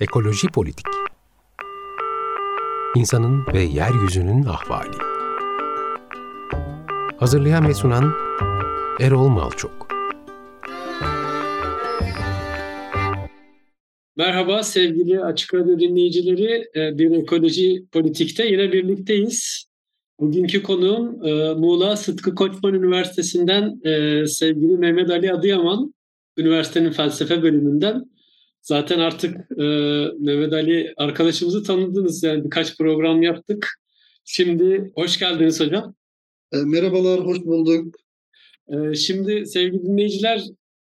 Ekoloji Politik İnsanın ve Yeryüzünün Ahvali Hazırlayan ve sunan Erol Malçok Merhaba sevgili Açık Radyo dinleyicileri. Ee, bir ekoloji politikte yine birlikteyiz. Bugünkü konuğum e, Muğla Sıtkı Koçman Üniversitesi'nden e, sevgili Mehmet Ali Adıyaman, üniversitenin felsefe bölümünden. Zaten artık e, Mehmet Ali arkadaşımızı tanıdınız. Yani birkaç program yaptık. Şimdi hoş geldiniz hocam. E, merhabalar, hoş bulduk. E, şimdi sevgili dinleyiciler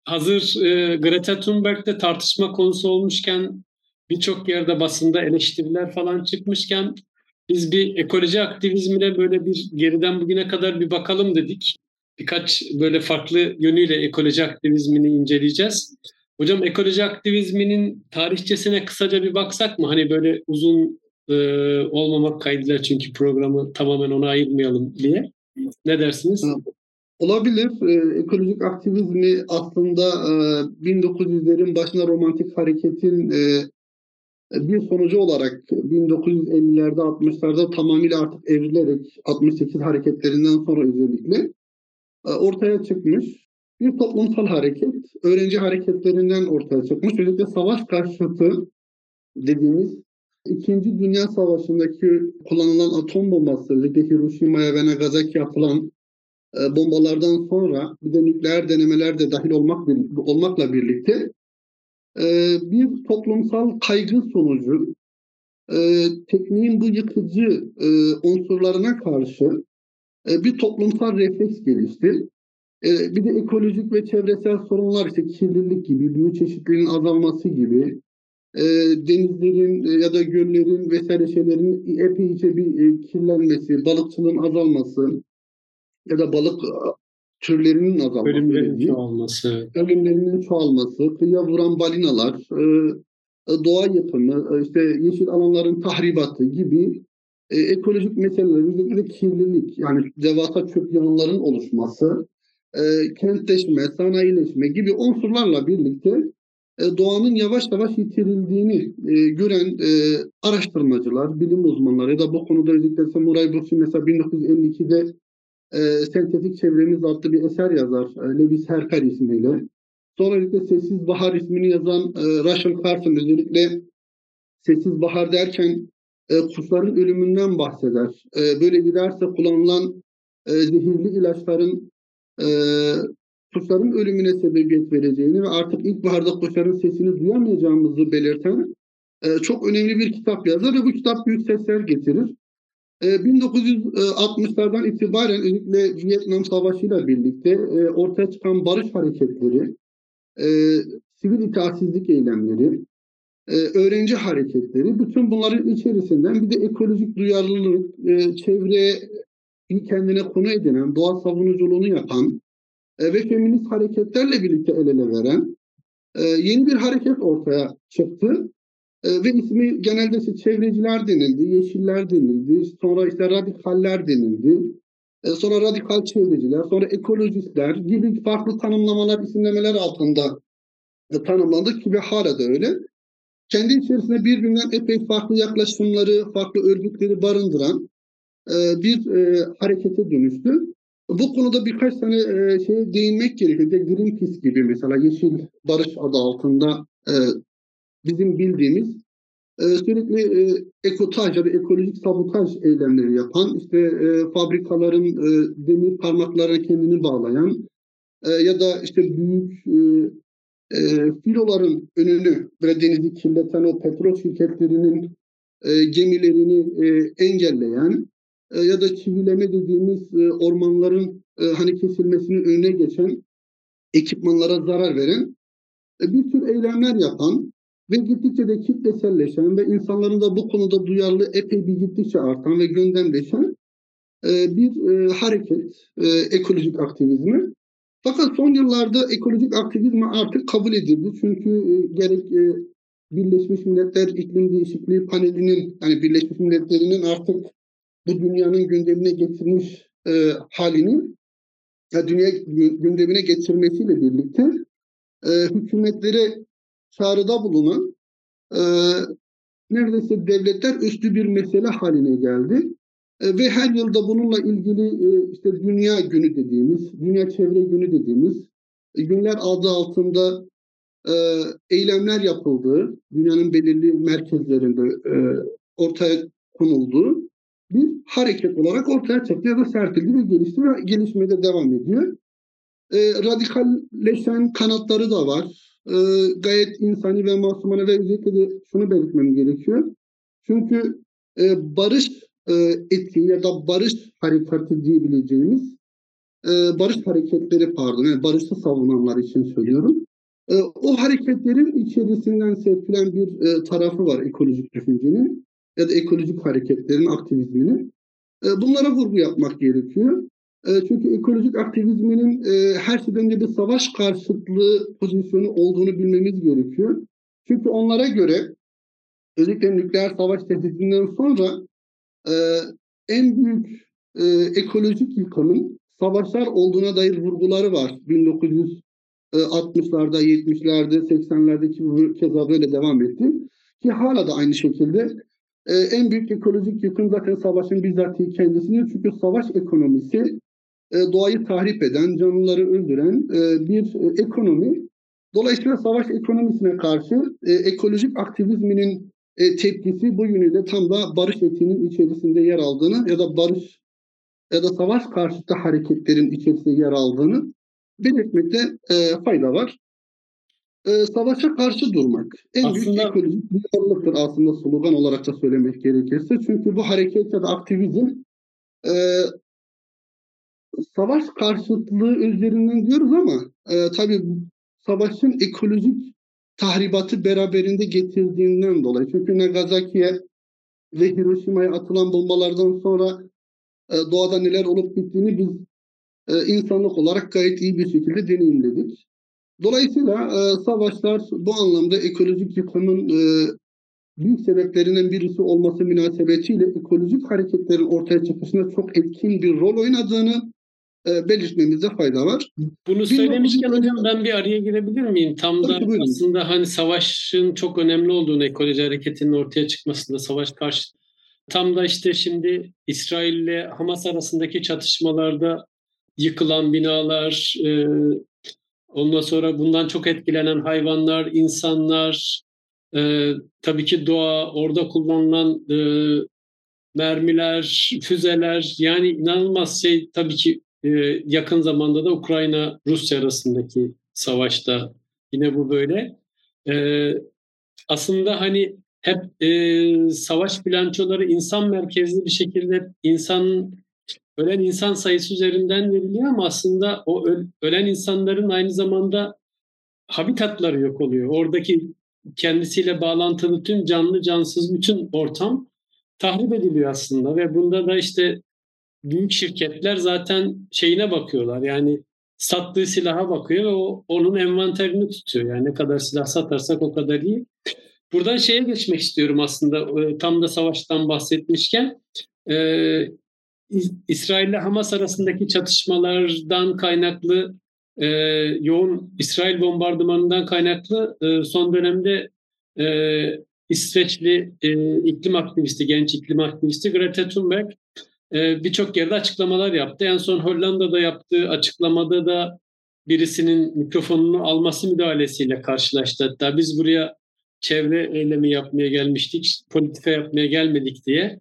hazır e, Greta Thunberg'de tartışma konusu olmuşken birçok yerde basında eleştiriler falan çıkmışken biz bir ekoloji aktivizmine böyle bir geriden bugüne kadar bir bakalım dedik. Birkaç böyle farklı yönüyle ekoloji aktivizmini inceleyeceğiz. Hocam ekoloji aktivizminin tarihçesine kısaca bir baksak mı? Hani böyle uzun e, olmamak kaydıyla çünkü programı tamamen ona ayırmayalım diye. Ne dersiniz? Olabilir. Ee, ekolojik aktivizmi aslında e, 1900'lerin başına romantik hareketin e, bir sonucu olarak 1950'lerde 60'larda tamamıyla artık evrilerek 68 hareketlerinden sonra özellikle e, ortaya çıkmış bir toplumsal hareket. Öğrenci hareketlerinden ortaya çıkmış. Özellikle savaş karşıtı dediğimiz İkinci Dünya Savaşı'ndaki kullanılan atom bombası, özellikle Hiroşima'ya ve Nagasaki'ye atılan e, bombalardan sonra bir de nükleer denemeler de dahil olmak olmakla birlikte e, bir toplumsal kaygı sonucu e, tekniğin bu yıkıcı unsurlarına karşı bir toplumsal refleks gelişti. Bir de ekolojik ve çevresel sorunlar işte kirlilik gibi, biyoçeşitliliğin azalması gibi, denizlerin ya da göllerin vesaire şeylerin epeyce bir kirlenmesi, balıkçılığın azalması, ya da balık türlerinin azalması. Ölümlerin çoğalması. Ölümlerinin çoğalması, kıyıya vuran balinalar, e, e, doğa yıkımı, e, işte yeşil alanların tahribatı gibi ekolojik meseleler, özellikle kirlilik, yani devasa çöp yığınların oluşması, kentleşme, sanayileşme gibi unsurlarla birlikte doğanın yavaş yavaş yitirildiğini gören araştırmacılar, bilim uzmanları ya da bu konuda özellikle Samuray Bursi mesela 1952'de e, Sentetik Çevremiz adlı bir eser yazar e, Lewis Herker ismiyle. Sonra özellikle Sessiz Bahar ismini yazan e, Russell Carson özellikle Sessiz Bahar derken e, kuşların ölümünden bahseder. E, böyle giderse kullanılan e, zehirli ilaçların e, kuşların ölümüne sebebiyet vereceğini ve artık ilkbaharda kuşların sesini duyamayacağımızı belirten e, çok önemli bir kitap yazar ve bu kitap büyük sesler getirir. 1960'lardan ee, itibaren özellikle Vietnam Savaşı ile birlikte e, ortaya çıkan barış hareketleri, e, sivil itaatsizlik eylemleri, e, öğrenci hareketleri, bütün bunların içerisinden bir de ekolojik duyarlılık, çevreye kendine konu edinen, doğa savunuculuğunu yapan ve feminist hareketlerle birlikte el ele veren yeni bir hareket ortaya çıktı. E, ve ismi genelde işte çevreciler denildi, yeşiller denildi, sonra işte radikaller denildi. E, sonra radikal çevreciler, sonra ekolojistler gibi farklı tanımlamalar, isimlemeler altında e, tanımlandı ki ve hala da öyle. Kendi içerisinde birbirinden epey farklı yaklaşımları, farklı örgütleri barındıran e, bir e, harekete dönüştü. Bu konuda birkaç tane e, şeye değinmek gerekiyor. Greenpeace gibi mesela Yeşil Barış adı altında e, bizim bildiğimiz e, sürekli e, ekotaj ya da ekolojik sabotaj eylemleri yapan, işte e, fabrikaların e, demir parmaklarına kendini bağlayan e, ya da işte büyük e, e, filoların önünü böyle denizi kirleten o petrol şirketlerinin e, gemilerini e, engelleyen e, ya da çivileme dediğimiz e, ormanların e, hani kesilmesinin önüne geçen ekipmanlara zarar veren bir tür eylemler yapan ve gittikçe de kitleselleşen ve insanların da bu konuda duyarlı epey bir gittikçe artan ve gündemleşen bir hareket, ekolojik aktivizmi. Fakat son yıllarda ekolojik aktivizm artık kabul edildi. Çünkü gerek Birleşmiş Milletler İklim Değişikliği Paneli'nin, yani Birleşmiş Milletler'in artık bu dünyanın gündemine getirmiş e, halini, ya dünya gündemine getirmesiyle birlikte e, hükümetlere çağrıda bulunan e, neredeyse devletler üstü bir mesele haline geldi. E, ve her yılda bununla ilgili e, işte Dünya Günü dediğimiz, Dünya Çevre Günü dediğimiz e, günler adı altında e, eylemler yapıldığı, dünyanın belirli merkezlerinde e, ortaya konulduğu bir hareket olarak ortaya çıktı ya da serpildi ve gelişti ve gelişmeye de devam ediyor. E, radikalleşen kanatları da var. E, gayet insani ve masumane ve özellikle de şunu belirtmem gerekiyor. Çünkü e, barış e, etki ya da barış hareketi diyebileceğimiz e, barış hareketleri pardon yani barışı savunanlar için söylüyorum. E, o hareketlerin içerisinden serpilen bir e, tarafı var ekolojik düşüncenin ya da ekolojik hareketlerin aktivizminin. E, bunlara vurgu yapmak gerekiyor. E, çünkü ekolojik aktivizminin e, her şeyden önce bir savaş karşıtlığı pozisyonu olduğunu bilmemiz gerekiyor. Çünkü onlara göre özellikle nükleer savaş tehdidinden sonra en büyük ekolojik yıkımın savaşlar olduğuna dair vurguları var. 1960'larda, 70'lerde, 80'lerdeki keza böyle devam etti. Ki hala da aynı şekilde e, en büyük ekolojik yıkım zaten savaşın bizzatihi kendisini. Çünkü savaş ekonomisi e, doğayı tahrip eden, canlıları öldüren e, bir e, ekonomi. Dolayısıyla savaş ekonomisine karşı e, ekolojik aktivizminin e, tepkisi bu yönüyle tam da barış etiğinin içerisinde yer aldığını ya da barış ya da savaş karşıtı hareketlerin içerisinde yer aldığını belirtmekte e, fayda var. E, savaşa karşı durmak en aslında, büyük ekolojik duyarlılıktır aslında slogan olarak da söylemek gerekirse. Çünkü bu hareket ya da aktivizm e, savaş karşıtlığı üzerinden diyoruz ama e, tabii savaşın ekolojik tahribatı beraberinde getirdiğinden dolayı. Çünkü Nagasaki'ye ve Hiroşima'ya atılan bombalardan sonra e, doğada neler olup bittiğini biz e, insanlık olarak gayet iyi bir şekilde deneyimledik. Dolayısıyla e, savaşlar bu anlamda ekolojik yıkımın e, büyük sebeplerinden birisi olması münasebetiyle ekolojik hareketlerin ortaya çıkışında çok etkin bir rol oynadığını e, belirtmemizde fayda var. Bunu söylemişken hocam ben bir araya girebilir miyim? Tam da aslında hani savaşın çok önemli olduğunu ekoloji hareketinin ortaya çıkmasında savaş karşı tam da işte şimdi İsrail ile Hamas arasındaki çatışmalarda yıkılan binalar, e, ondan sonra bundan çok etkilenen hayvanlar, insanlar, e, tabii ki doğa, orada kullanılan e, mermiler, füzeler yani inanılmaz şey tabii ki ee, yakın zamanda da Ukrayna-Rusya arasındaki savaşta yine bu böyle. Ee, aslında hani hep e, savaş bilançoları insan merkezli bir şekilde insan ölen insan sayısı üzerinden veriliyor ama aslında o ölen insanların aynı zamanda habitatları yok oluyor. Oradaki kendisiyle bağlantılı tüm canlı cansız bütün ortam tahrip ediliyor aslında ve bunda da işte büyük şirketler zaten şeyine bakıyorlar. Yani sattığı silaha bakıyor ve o, onun envanterini tutuyor. Yani ne kadar silah satarsak o kadar iyi. Buradan şeye geçmek istiyorum aslında e, tam da savaştan bahsetmişken. Ee, İsrail ile Hamas arasındaki çatışmalardan kaynaklı e, yoğun İsrail bombardımanından kaynaklı e, son dönemde e, İsveçli e, iklim aktivisti, genç iklim aktivisti Greta Thunberg e, birçok yerde açıklamalar yaptı. En son Hollanda'da yaptığı açıklamada da birisinin mikrofonunu alması müdahalesiyle karşılaştı. Hatta biz buraya çevre eylemi yapmaya gelmiştik, politika yapmaya gelmedik diye.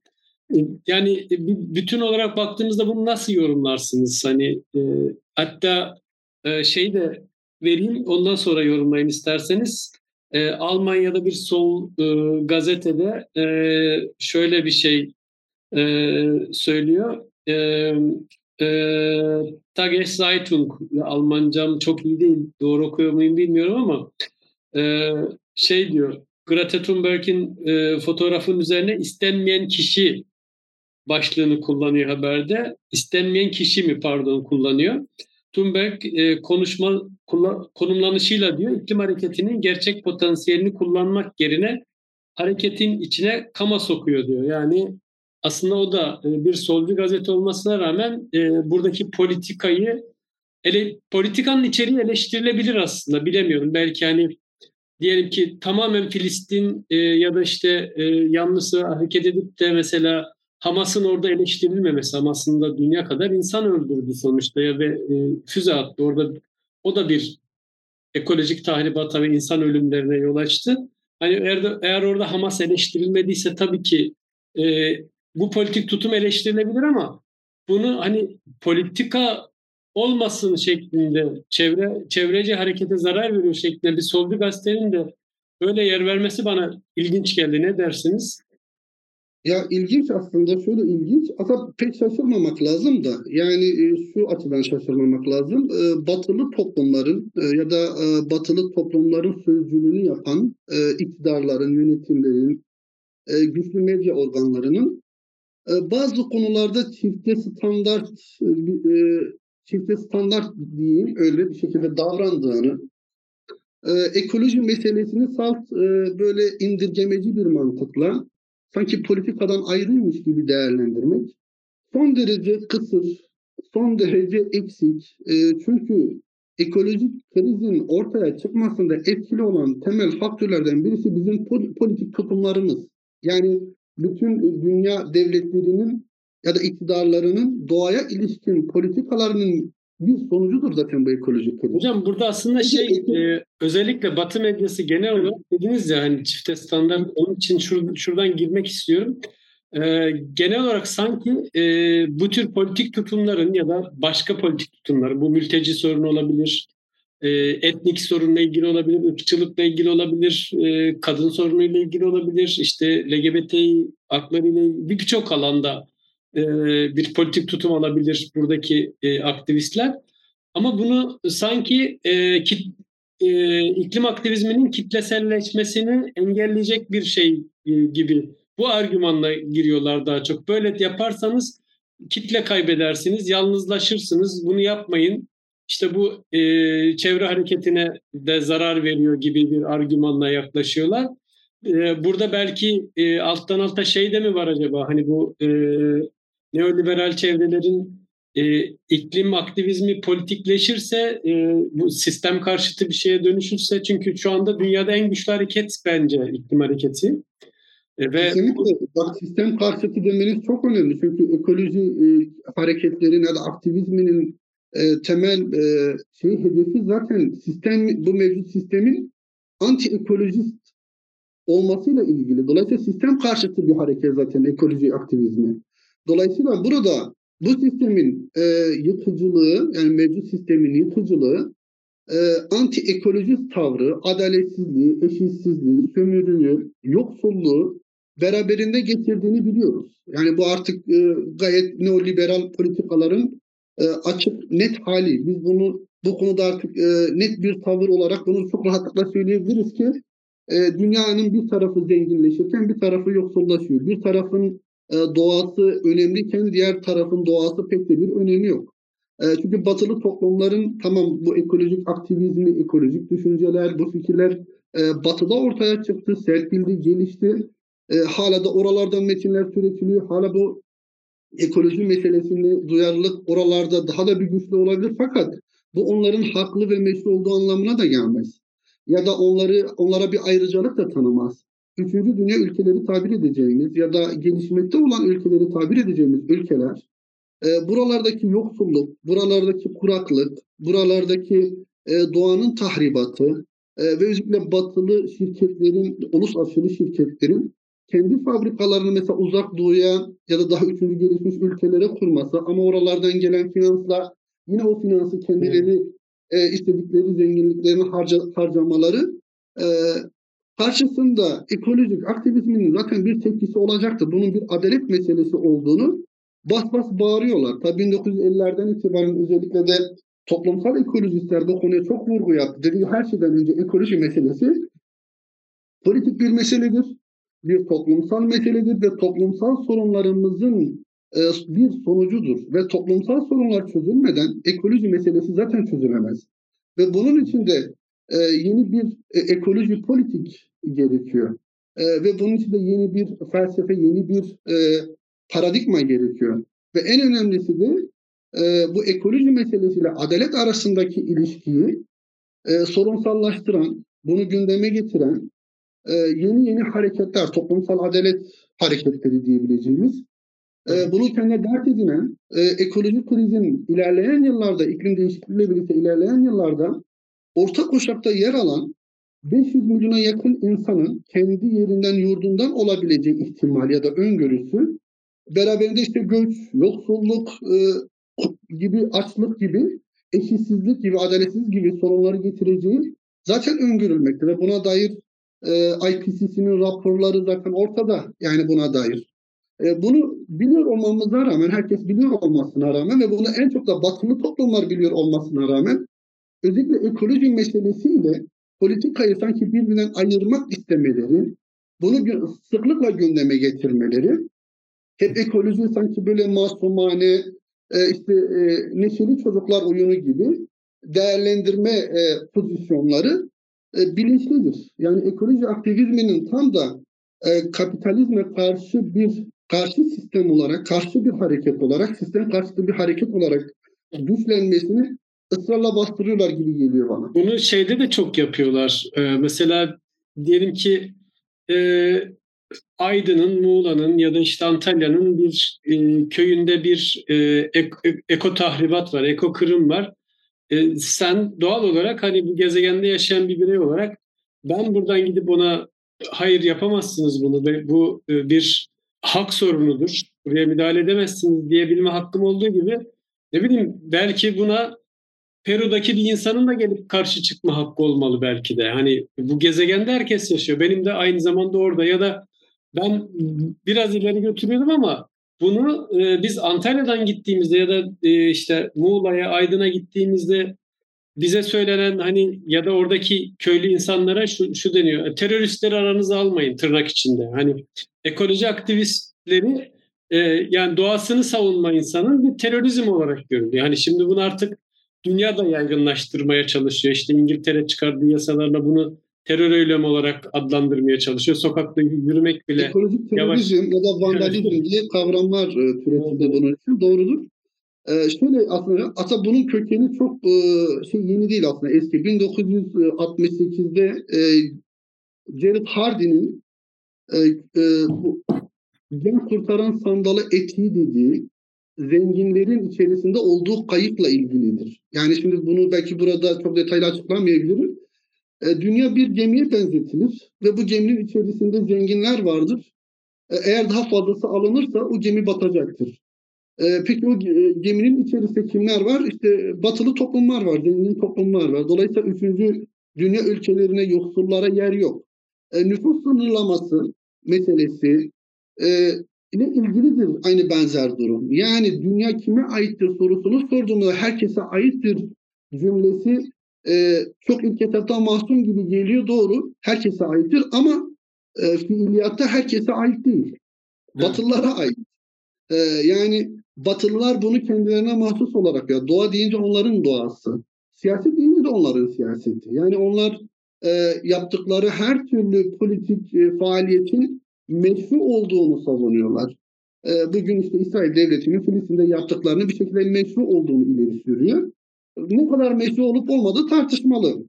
E, yani bütün olarak baktığınızda bunu nasıl yorumlarsınız? Hani e, hatta e, şey de vereyim ondan sonra yorumlayın isterseniz. E, Almanya'da bir sol e, gazetede e, şöyle bir şey e, söylüyor. E, e, Tages Zeitung, Almancam çok iyi değil, doğru okuyor muyum bilmiyorum ama e, şey diyor, Greta Thunberg'in e, fotoğrafın üzerine istenmeyen kişi başlığını kullanıyor haberde. İstenmeyen kişi mi pardon kullanıyor. Thunberg e, konuşma konumlanışıyla diyor iklim hareketinin gerçek potansiyelini kullanmak yerine hareketin içine kama sokuyor diyor. Yani aslında o da e, bir solcu gazete olmasına rağmen e, buradaki politikayı ele, politikanın içeriği eleştirilebilir aslında bilemiyorum. Belki hani diyelim ki tamamen Filistin e, ya da işte e, yanlısı hareket edip de mesela Hamas'ın orada eleştirilmemesi Hamas'ın dünya kadar insan öldürdü sonuçta ya ve e, füze attı. Orada o da bir ekolojik tahribata ve insan ölümlerine yol açtı. Hani eğer, eğer orada Hamas eleştirilmediyse tabii ki e, bu politik tutum eleştirilebilir ama bunu hani politika olmasın şeklinde çevre çevreci harekete zarar veriyor şeklinde bir solcu gazetenin de böyle yer vermesi bana ilginç geldi. Ne dersiniz? Ya ilginç aslında şöyle ilginç. Aslında pek şaşırmamak lazım da yani e, şu açıdan şaşırmamak lazım. E, batılı toplumların e, ya da e, batılı toplumların sözcülüğünü yapan e, iktidarların, yönetimlerin, e, güçlü medya organlarının e, bazı konularda çifte standart e, e, çifte standart diyeyim öyle bir şekilde davrandığını e, ekoloji meselesini salt e, böyle indirgemeci bir mantıkla sanki politikadan ayrıymış gibi değerlendirmek son derece kısır, son derece eksik. E, çünkü ekolojik krizin ortaya çıkmasında etkili olan temel faktörlerden birisi bizim politik tutumlarımız. Yani bütün dünya devletlerinin ya da iktidarlarının doğaya ilişkin politikalarının bir sonucudur zaten bu ekolojik kriz. Hocam burada aslında şey e, özellikle Batı medyası genel olarak dediniz ya hani çifte standart onun için şur, şuradan girmek istiyorum. E, genel olarak sanki e, bu tür politik tutumların ya da başka politik tutumlar bu mülteci sorunu olabilir, e, etnik sorunla ilgili olabilir, ırkçılıkla ilgili olabilir, e, kadın sorunuyla ilgili olabilir, işte LGBT haklarıyla birçok alanda e, bir politik tutum alabilir buradaki e, aktivistler. Ama bunu sanki e, iklim aktivizminin kitleselleşmesini engelleyecek bir şey gibi bu argümanla giriyorlar daha çok. Böyle yaparsanız kitle kaybedersiniz, yalnızlaşırsınız. Bunu yapmayın. İşte bu e, çevre hareketine de zarar veriyor gibi bir argümanla yaklaşıyorlar. E, burada belki e, alttan alta şey de mi var acaba? Hani bu e, neoliberal çevrelerin e, iklim aktivizmi politikleşirse e, bu sistem karşıtı bir şeye dönüşürse çünkü şu anda dünyada en güçlü hareket bence iklim hareketi. E, ve Kesinlikle. Bak sistem karşıtı demeniz çok önemli. Çünkü ekoloji e, hareketlerin ya da aktivizminin e, temel e, şey hedefi zaten sistem bu mevcut sistemin anti ekolojist olmasıyla ilgili. Dolayısıyla sistem karşıtı bir hareket zaten ekoloji aktivizmi. Dolayısıyla burada bu sistemin e, yıkıcılığı yani mevcut sistemin yıkıcılığı e, anti ekolojist tavrı, adaletsizliği, eşitsizliği, sömürüyü, yoksulluğu beraberinde getirdiğini biliyoruz. Yani bu artık e, gayet neoliberal politikaların e, açık, net hali. Biz bunu bu konuda artık e, net bir tavır olarak bunu çok rahatlıkla söyleyebiliriz ki e, dünyanın bir tarafı zenginleşirken bir tarafı yoksullaşıyor. Bir tarafın doğası önemliyken diğer tarafın doğası pek de bir önemi yok. E, çünkü batılı toplumların tamam bu ekolojik aktivizmi, ekolojik düşünceler, bu fikirler e, batıda ortaya çıktı, serpildi, gelişti. Hala da oralardan metinler türetiliyor. Hala bu ekoloji meselesinde duyarlılık oralarda daha da bir güçlü olabilir. Fakat bu onların haklı ve meşru olduğu anlamına da gelmez. Ya da onları onlara bir ayrıcalık da tanımaz üçüncü dünya ülkeleri tabir edeceğimiz ya da gelişmekte olan ülkeleri tabir edeceğimiz ülkeler e, buralardaki yoksulluk, buralardaki kuraklık, buralardaki e, doğanın tahribatı e, ve özellikle batılı şirketlerin, uluslararası şirketlerin kendi fabrikalarını mesela uzak doğuya ya da daha üçüncü gelişmiş ülkelere kurması ama oralardan gelen finansla yine o finansı kendileri e, istedikleri zenginliklerini harca, harcamaları e, Karşısında ekolojik aktivizmin zaten bir tepkisi olacaktı. Bunun bir adalet meselesi olduğunu bas bas bağırıyorlar. Tabii 1950'lerden itibaren özellikle de toplumsal ekolojistler bu konuya çok vurgu yaptı. Dedi her şeyden önce ekoloji meselesi politik bir meseledir. Bir toplumsal meseledir ve toplumsal sorunlarımızın e, bir sonucudur. Ve toplumsal sorunlar çözülmeden ekoloji meselesi zaten çözülemez. Ve bunun için de e, yeni bir e, ekoloji politik gerekiyor. E, ve bunun için de yeni bir felsefe, yeni bir e, paradigma gerekiyor. Ve en önemlisi de e, bu ekoloji meselesiyle adalet arasındaki ilişkiyi e, sorunsallaştıran, bunu gündeme getiren e, yeni yeni hareketler, toplumsal adalet hareketleri diyebileceğimiz, e, bunu kendine dert edinen, e, ekolojik krizin ilerleyen yıllarda, iklim değişikliğiyle birlikte ilerleyen yıllarda orta kuşakta yer alan 500 milyona yakın insanın kendi yerinden, yurdundan olabileceği ihtimal ya da öngörüsü beraberinde işte göç, yoksulluk e, gibi, açlık gibi, eşitsizlik gibi, adaletsiz gibi sorunları getireceği zaten öngörülmekte ve buna dair e, IPCC'nin raporları zaten ortada yani buna dair. E, bunu biliyor olmamıza rağmen, herkes biliyor olmasına rağmen ve bunu en çok da batılı toplumlar biliyor olmasına rağmen özellikle ekoloji meselesiyle politikayı sanki birbirinden ayırmak istemeleri, bunu sıklıkla gündeme getirmeleri, hep ekoloji sanki böyle masumane, e, işte e, neşeli çocuklar oyunu gibi değerlendirme e, pozisyonları bilinçlidir. Yani ekoloji aktivizminin tam da kapitalizme karşı bir karşı sistem olarak, karşı bir hareket olarak, sistem karşıtı bir hareket olarak güçlenmesini ısrarla bastırıyorlar gibi geliyor bana. Bunu şeyde de çok yapıyorlar. Ee, mesela diyelim ki e, Aydın'ın, Muğla'nın ya da işte Antalya'nın bir e, köyünde bir e, ek, eko tahribat var, eko kırım var. E, sen doğal olarak hani bu gezegende yaşayan bir birey olarak ben buradan gidip ona hayır yapamazsınız bunu ve bu e, bir hak sorunudur. Buraya müdahale edemezsiniz diyebilme hakkım olduğu gibi ne bileyim belki buna Peru'daki bir insanın da gelip karşı çıkma hakkı olmalı belki de. Hani bu gezegende herkes yaşıyor. Benim de aynı zamanda orada ya da ben biraz ileri götürüyordum ama bunu e, biz Antalya'dan gittiğimizde ya da e, işte Muğla'ya, Aydın'a gittiğimizde bize söylenen hani ya da oradaki köylü insanlara şu, şu deniyor. E, teröristleri aranıza almayın tırnak içinde. Hani ekoloji aktivistleri e, yani doğasını savunma insanın bir terörizm olarak görülüyor. Yani şimdi bunu artık dünya da yaygınlaştırmaya çalışıyor. İşte İngiltere çıkardığı yasalarla bunu terör eylemi olarak adlandırmaya çalışıyor. Sokakta yürümek bile Ekolojik terörizm yavaş... ya da vandalizm diye kavramlar e, türetildi bunun için. Doğrudur. Ee, şöyle aslında ata bunun kökeni çok e, şey yeni değil aslında eski. 1968'de e, Jared Hardy'nin e, e, bu, Can kurtaran sandalı etiği dediği zenginlerin içerisinde olduğu kayıkla ilgilidir. Yani şimdi bunu belki burada çok detaylı açıklamayabilirim. E, dünya bir gemiye benzetilir ve bu geminin içerisinde zenginler vardır. E, eğer daha fazlası alınırsa o gemi batacaktır. E, peki o e, geminin içerisinde kimler var? İşte batılı toplumlar var, zengin toplumlar var. Dolayısıyla üçüncü dünya ülkelerine, yoksullara yer yok. E, nüfus sınırlaması meselesi, e, ile ilgilidir aynı benzer durum. Yani dünya kime aittir sorusunu sorduğumda herkese aittir cümlesi e, çok ilk etapta masum gibi geliyor doğru. Herkese aittir ama e, fiiliyatta herkese ait değil. Batılılara ait. E, yani Batılılar bunu kendilerine mahsus olarak ya doğa deyince onların doğası. Siyaset deyince de onların siyaseti. Yani onlar e, yaptıkları her türlü politik e, faaliyetin meşru olduğunu savunuyorlar. E, bugün işte İsrail devletinin Filistin'de yaptıklarını bir şekilde meşru olduğunu ileri sürüyor. Ne kadar meşru olup olmadığı tartışmalı.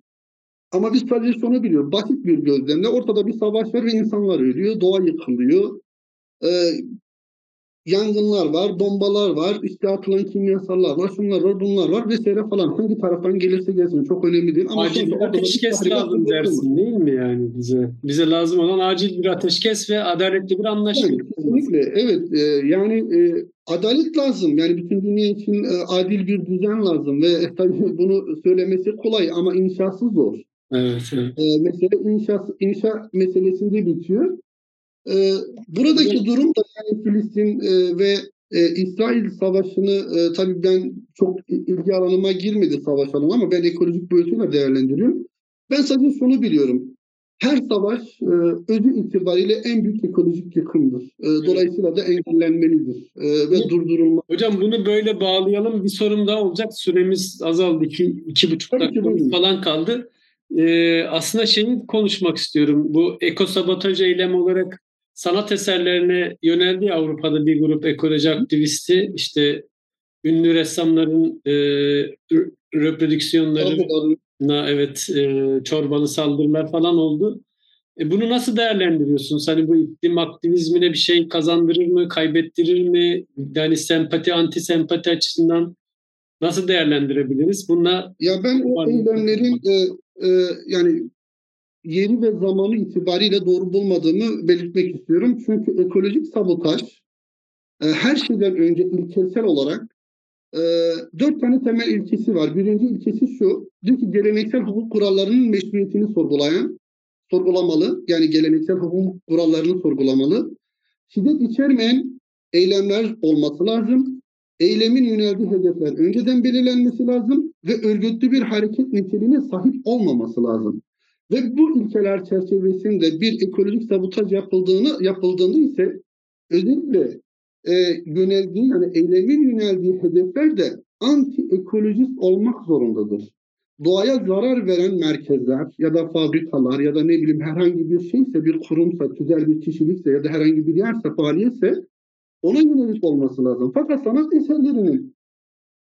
Ama biz sadece şunu biliyoruz. Basit bir gözlemle ortada bir savaş var ve insanlar ölüyor, doğa yıkılıyor. E, yangınlar var, bombalar var, işte atılan kimyasallar var, şunlar var, bunlar var vesaire falan. Hangi taraftan gelirse gelsin çok önemli değil. Ama acil bir ateşkes lazım dersin değil mi yani bize? Bize lazım olan acil bir ateşkes ve adaletli bir anlaşma. Evet, kesinlikle evet e, yani e, adalet lazım. Yani bütün dünya için e, adil bir düzen lazım ve e, tabii bunu söylemesi kolay ama inşası zor. Evet, evet. E, mesela inşa, inşa meselesinde bitiyor. E, buradaki durum da yani Filistin e, ve e, İsrail savaşını e, tabii ben çok ilgi alanıma girmedi savaş alanı ama ben ekolojik boyutuyla değerlendiriyorum. Ben sadece şunu biliyorum. Her savaş e, özü itibariyle en büyük ekolojik yıkımdır. E, dolayısıyla da engellenmelidir e, ve durdurulmalı. Hocam bunu böyle bağlayalım. Bir sorum daha olacak. Süremiz azaldı. İki, iki buçuk dakika falan kaldı. Ee, aslında şeyi konuşmak istiyorum. Bu ekosabotaj eylemi olarak sanat eserlerine yöneldi Avrupa'da bir grup ekoloji aktivisti işte ünlü ressamların e, reprodüksiyonları Na evet e, çorbalı saldırılar falan oldu. E, bunu nasıl değerlendiriyorsunuz? Hani bu iklim aktivizmine bir şey kazandırır mı, kaybettirir mi? Yani sempati, anti sempati açısından nasıl değerlendirebiliriz? Bununla ya ben o eylemlerin e, e, yani yeri ve zamanı itibariyle doğru bulmadığımı belirtmek istiyorum. Çünkü ekolojik sabotaj e, her şeyden önce ilkesel olarak e, dört tane temel ilkesi var. Birinci ilkesi şu, diyor ki geleneksel hukuk kurallarının meşruiyetini sorgulayan, sorgulamalı. Yani geleneksel hukuk kurallarını sorgulamalı. Şiddet içermeyen eylemler olması lazım. Eylemin yöneldiği hedefler önceden belirlenmesi lazım ve örgütlü bir hareket niteliğine sahip olmaması lazım. Ve bu ilkeler çerçevesinde bir ekolojik sabotaj yapıldığını yapıldığında ise özellikle e, yöneldiği yani eylemin yöneldiği hedefler de anti ekolojist olmak zorundadır. Doğaya zarar veren merkezler ya da fabrikalar ya da ne bileyim herhangi bir şeyse bir kurumsa, tüzel bir kişilikse ya da herhangi bir yerse, faaliyetse ona yönelik olması lazım. Fakat sanat eserlerinin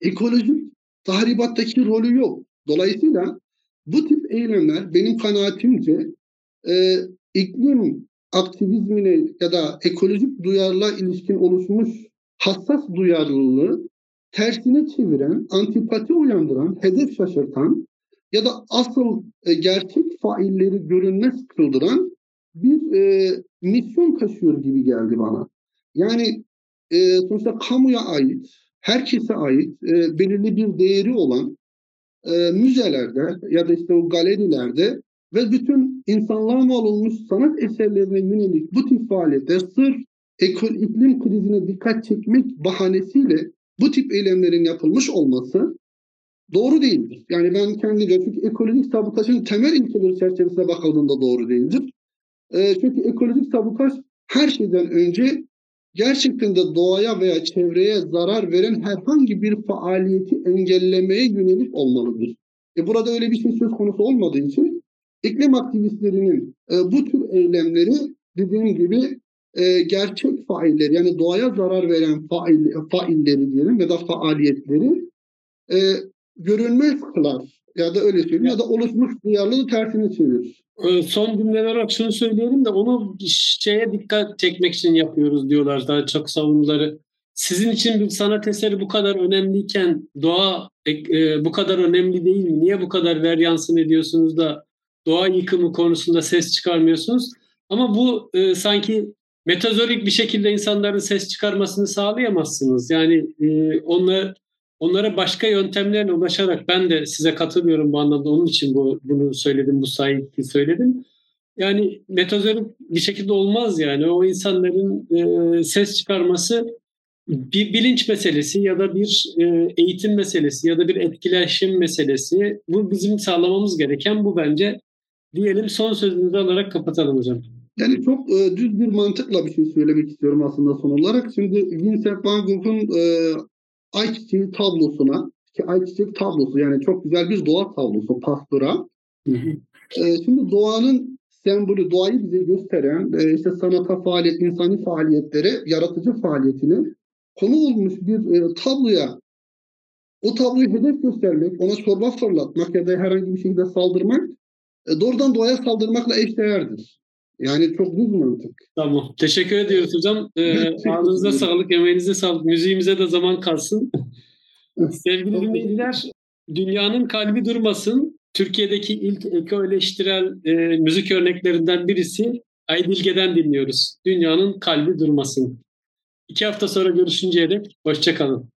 ekolojik tahribattaki rolü yok. Dolayısıyla bu tip eylemler benim kanaatimce e, iklim aktivizmine ya da ekolojik duyarlılığa ilişkin oluşmuş hassas duyarlılığı tersine çeviren, antipati uyandıran, hedef şaşırtan ya da asıl e, gerçek failleri görünmez kıldıran bir e, misyon taşıyor gibi geldi bana. Yani e, sonuçta kamuya ait, herkese ait e, belirli bir değeri olan e, müzelerde ya da işte o galerilerde ve bütün insanlığa mal olmuş sanat eserlerine yönelik bu tip faaliyetler sırf ekol iklim krizine dikkat çekmek bahanesiyle bu tip eylemlerin yapılmış olması doğru değildir. Yani ben kendimce çünkü ekolojik sabotajın temel ilkeleri çerçevesine bakıldığında doğru değildir. E, çünkü ekolojik sabotaj her şeyden önce gerçekten de doğaya veya çevreye zarar veren herhangi bir faaliyeti engellemeye yönelik olmalıdır. E burada öyle bir şey söz konusu olmadığı için iklim aktivistlerinin e, bu tür eylemleri dediğim gibi e, gerçek failleri yani doğaya zarar veren fail, failleri diyelim ya da faaliyetleri e, görünmez kılar ya da öyle söyleyeyim ya da oluşmuş duyarlılığı tersine çevirir. Ee, son cümleler olarak şunu söyleyelim de onu şeye dikkat çekmek için yapıyoruz diyorlar daha çok savunuları. Sizin için bir sanat eseri bu kadar önemliyken doğa e, e, bu kadar önemli değil mi? Niye bu kadar veryansın ediyorsunuz da doğa yıkımı konusunda ses çıkarmıyorsunuz? Ama bu e, sanki metazorik bir şekilde insanların ses çıkarmasını sağlayamazsınız. Yani e, onları onlara başka yöntemlerle ulaşarak ben de size katılıyorum bu anlamda. Onun için bu bunu söyledim, bu saygı söyledim. Yani metazorik bir şekilde olmaz yani. O insanların e, ses çıkarması bir bilinç meselesi ya da bir e, eğitim meselesi ya da bir etkileşim meselesi. Bu bizim sağlamamız gereken bu bence. Diyelim son sözünüzü alarak kapatalım hocam. Yani çok e, düz bir mantıkla bir şey söylemek istiyorum aslında son olarak. Şimdi Vincent van Gogh'un e, ayçiçeği tablosuna ki ayçiçek tablosu yani çok güzel bir doğa tablosu pastora. Ee, şimdi doğanın sembolü, doğayı bize gösteren e, işte sanata faaliyet, insani faaliyetlere, yaratıcı faaliyetini konu olmuş bir e, tabloya o tabloyu hedef göstermek, ona çorba fırlatmak ya da herhangi bir şekilde saldırmak e, doğrudan doğaya saldırmakla eşdeğerdir. Yani çok düz mantık. Tamam. Teşekkür ediyoruz hocam. Ee, ağzınıza sağlık, emeğinize sağlık. Müziğimize de zaman kalsın. Sevgili dinleyiciler, dünyanın kalbi durmasın. Türkiye'deki ilk eko eleştirel e, müzik örneklerinden birisi Aydilge'den dinliyoruz. Dünyanın kalbi durmasın. İki hafta sonra görüşünceye dek hoşçakalın.